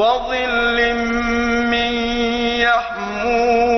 وظل من يحموم